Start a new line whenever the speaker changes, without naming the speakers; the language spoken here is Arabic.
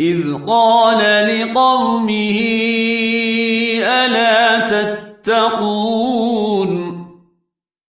إذ قال لقومه ألا تتقون